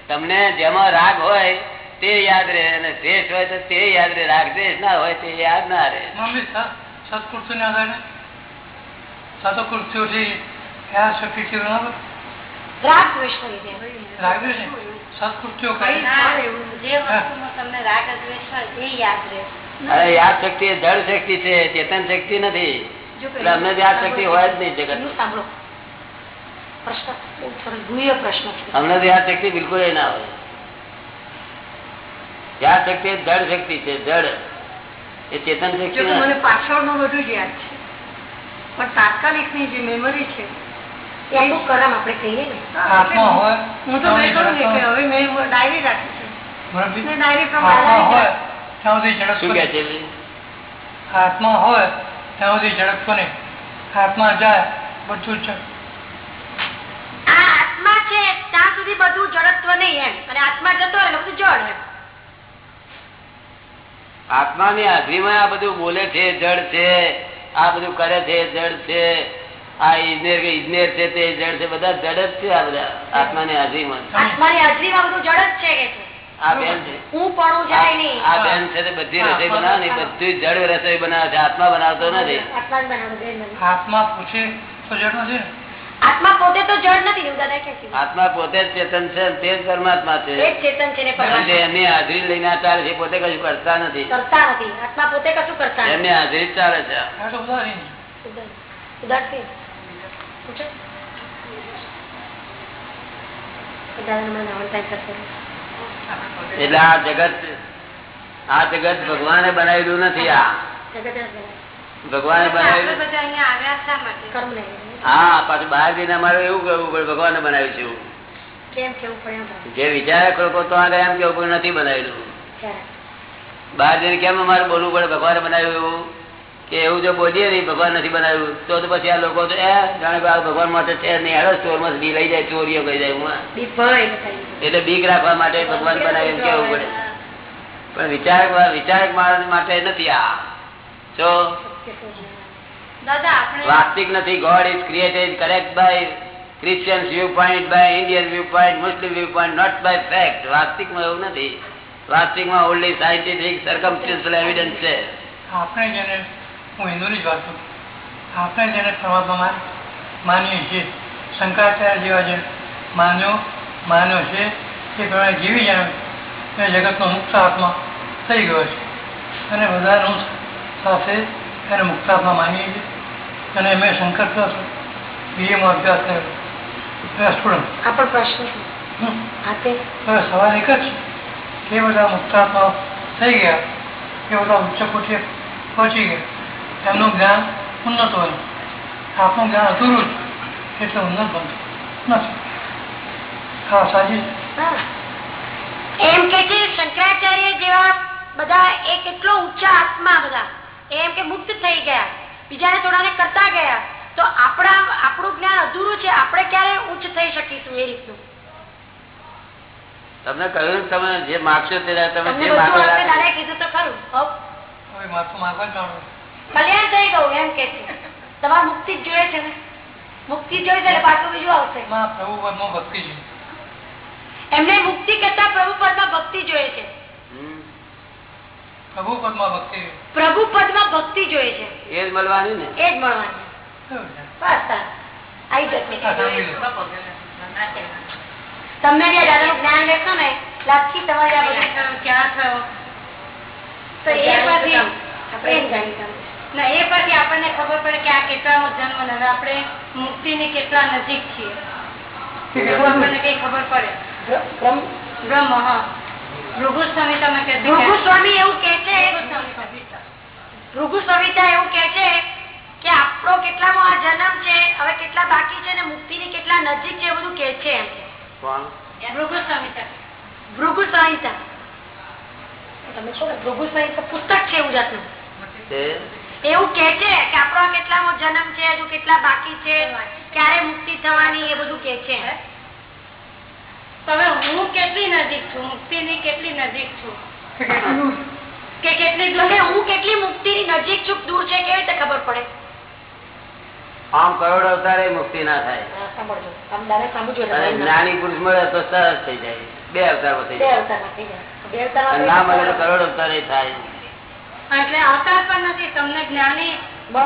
તમને જેમાં રાગ હોય તે યાદ રહે અને દ્વેષ હોય તો તે યાદ રહે. રાગદ્વેષ ના હોય તે યાદ ના રહે. ને રાગ રહેવું. જે તમને રાગ દ્વેષ હોય એ યાદ રહે. અરે યાદ શક્તિ જળ શક્તિ છે ચેતન શક્તિ નથી. અમને યાદ શક્તિ હોય જ નહીં જગત સાંભળો. પ્રશ્ન ગુહ્ય પ્રશ્ન અમને તો યાદ શક્તિ બિલકુલ એ ના હોય. યાદ શક્તિ એ જળ શક્તિ છે જળ એ ચેતન શક્તિ મને પાછળ પાછળનું બધું જ યાદ છે. પણ તાત્કાલિકની જે મેમરી છે એ આપણું કરમ આપણે કહીએ ને. આત્મા હોય હું તો મેં કહ્યું ને કે હવે મેં ડાયરી રાખી છે. બરાબર? ડાયરી પ્રમાણે હોય ત્યાં સુધી ઝડપ શું કે બને. હોય ત્યાં સુધી ઝડપ બને આત્મા જાય બધું જ આ આત્મા છે ત્યાં સુધી બધું જડત્વ નહીં એમ. અને આત્મા જતો રહે બધું જડ એમ. આત્માની હાજરીમાં આ બધું બોલે છે જળ છે આ બધું કરે છે જળ છે આ ઇજનેર કે ઇજનેર છે તે જળ છે બધા જડ જ છે આ બધા આત્માની હાજરીમાં આત્માની હાજરીમાં બધું જડ જ છે કે છે? આ બેન છે. હું પણ જાય નહીં. આ બેન છે તે બધી રસોઈ બનાવે ને એ બધું જળ રસોઈ બનાવે છે આત્મા બનાવતો નથી. આત્મા. આત્મા પૂછે તો જડ નથી ને? આત્મા પોતે તો જડ નથી એવું દાદા કે છે આત્મા પોતે જ ચેતન છે તે જ પરમાત્મા છે. ચેતન છે ને એટલે પરમાત્મા. એમની હાજરી લઈને આ ચાલે છે પોતે કશું કરતા નથી. કરતા નથી. આત્મા પોતે કશું કરતા એમની હાજરી ચાલે છે. એટલે આ જગત આ જગત ભગવાને બનાવેલું નથી આ. જગત ભગવાને બનાવેલું હા પાછું બહાર જઈને અમારે એવું કરવું પડે ભગવાને બનાવ્યું છે. કેવું જે વિચારક લોકો તો આગળ એમ કેવું પડે નથી બનાવેલું. બહાર જઈને કેમ અમારે બોલવું પડે ભગવાને બનાવ્યું એવું? કે એવું જો બોલીએ નહીં ભગવાન નથી બનાવ્યું. તો પછી આ લોકો તો એ જાણે ભગવાન માટે છે નહીં. હેડો સ્ટોરમાં બી લઈ જાય ચોરીઓ કરી જાય હું. એટલે બીક રાખવા માટે ભગવાન બનાવ્યું કેવું પડે? પણ વિચારક વિચારક માણસ માટે નથી આ. જો વાસ્તવિક નથી God is created correct by Christians view point by Indian view point Muslim view point not by fact વાસ્તિકમાં એવું નથી. વાસ્તિકમાં ઓનલી સાયન્ટિફિક સર્કમસ્ટન્શિયલ એવિડન્સ છે. આપણે જેને હું હિન્દુની જ વાત કરું. આપણે જેને પરમાત્મા માનીએ છીએ શંકરાચાર્ય જેવા જે માન્યો માન્યો છે એ પ્રમાણે જીવી જાણ જગતનો મુક્ત આત્મા થઈ ગયો છે. અને બધાનું સાથે એને મુક્તાત્મા માનીએ છીએ. અને મેં શંકર પ્લસ બીએમાં અભ્યાસ કર્યો. સ્ટુડન્ટ આ પણ પ્રશ્ન છે. હવે સવાલ એક જ છે. કે એ બધા મુક્તાત્મા થઈ ગયા એ બધા ઉચ્ચ કોઠીએ પહોંચી ગયા? એમનું જ્ઞાન ઉન્નત હોય. આપણું જ્ઞાન અધૂરું જ એટલે ઉન્નત બનતું નથી. હા સાજી છે. એમ કે છે શંકરાચાર્ય જેવા બધા એ કેટલો ઊંચા આત્મા બધા. એમ કે મુક્ત થઈ ગયા. બીજાને થોડાને કરતા ગયા. તો આપણા આપણું જ્ઞાન અધૂરું છે. આપણે ક્યારે ઉચ્ચ થઈ શકીશું એ રીતનું? તમને કહ્યું તમે જે માગશો તે તમે જે માગો કીધું તો ખરું. કલ્યાણ થઈ ગયું એમ કે તમારે મુક્તિ જ જોઈએ છે ને? મુક્તિ જોઈએ છે એટલે પાછું બીજું આવશે. માં પ્રભુ પદમાં ભક્તિ છે એમને મુક્તિ કરતા પ્રભુ પદમાં ભક્તિ જોઈએ છે. પ્રભુ પદમાં ભક્તિ. પ્રભુ પદમાં ભક્તિ જોઈએ છે. એ જ મળવાની ને? એ જ મળવાની. તમને બી દાદા નું જ્ઞાન લેશો ને લાગી તમારી આ બધી. ક્યાં થયો તો એ પછી. ના એ પછી આપણને ખબર પડે કે આ કેટલામો જન્મ ને હવે આપણે મુક્તિની કેટલા નજીક છીએ. આપણને કઈ ખબર પડે? બ્ર- બ્રહ્મ હા. સ્વામી ભૃગુ સ્વામી એવું કે છે સ્વામી ભૃગુ સંહિતા એવું કે છે કે આપણો કેટલામો આ જન્મ છે હવે કેટલા બાકી છે ને મુક્તિની કેટલા નજીક છે બધું કે છે ભૃગુ સ્વામી ભૃગુ સંહિતા તમે છો ને ભૃગુ સંહિતા પુસ્તક છે એવું જાતનું. એવું કે છે કે આપણો કેટલામો જન્મ છે હજુ કેટલા બાકી છે ક્યારે મુક્તિ થવાની એ બધું કે છે હવે હું કેટલી નજીક છું? મુક્તિની કેટલી નજીક છું? કે કેટલું દૂર? કેટલી હું કેટલી મુક્તિની નજીક છું? દૂર છે? કેવી રીતે ખબર પડે? આમ કરોડ અવતારે મુક્તિ ના થાય. તમે જ્ઞાની પુરુષ મળે તો સરસ થઈ જાય. બે અવતાર થઈ બે જાય. અવતારમાં થઈ જાય. અને ના મળે તો કરોડ અવતારે થાય. એટલે આવતા પણ નથી તમને જ્ઞાની બહુ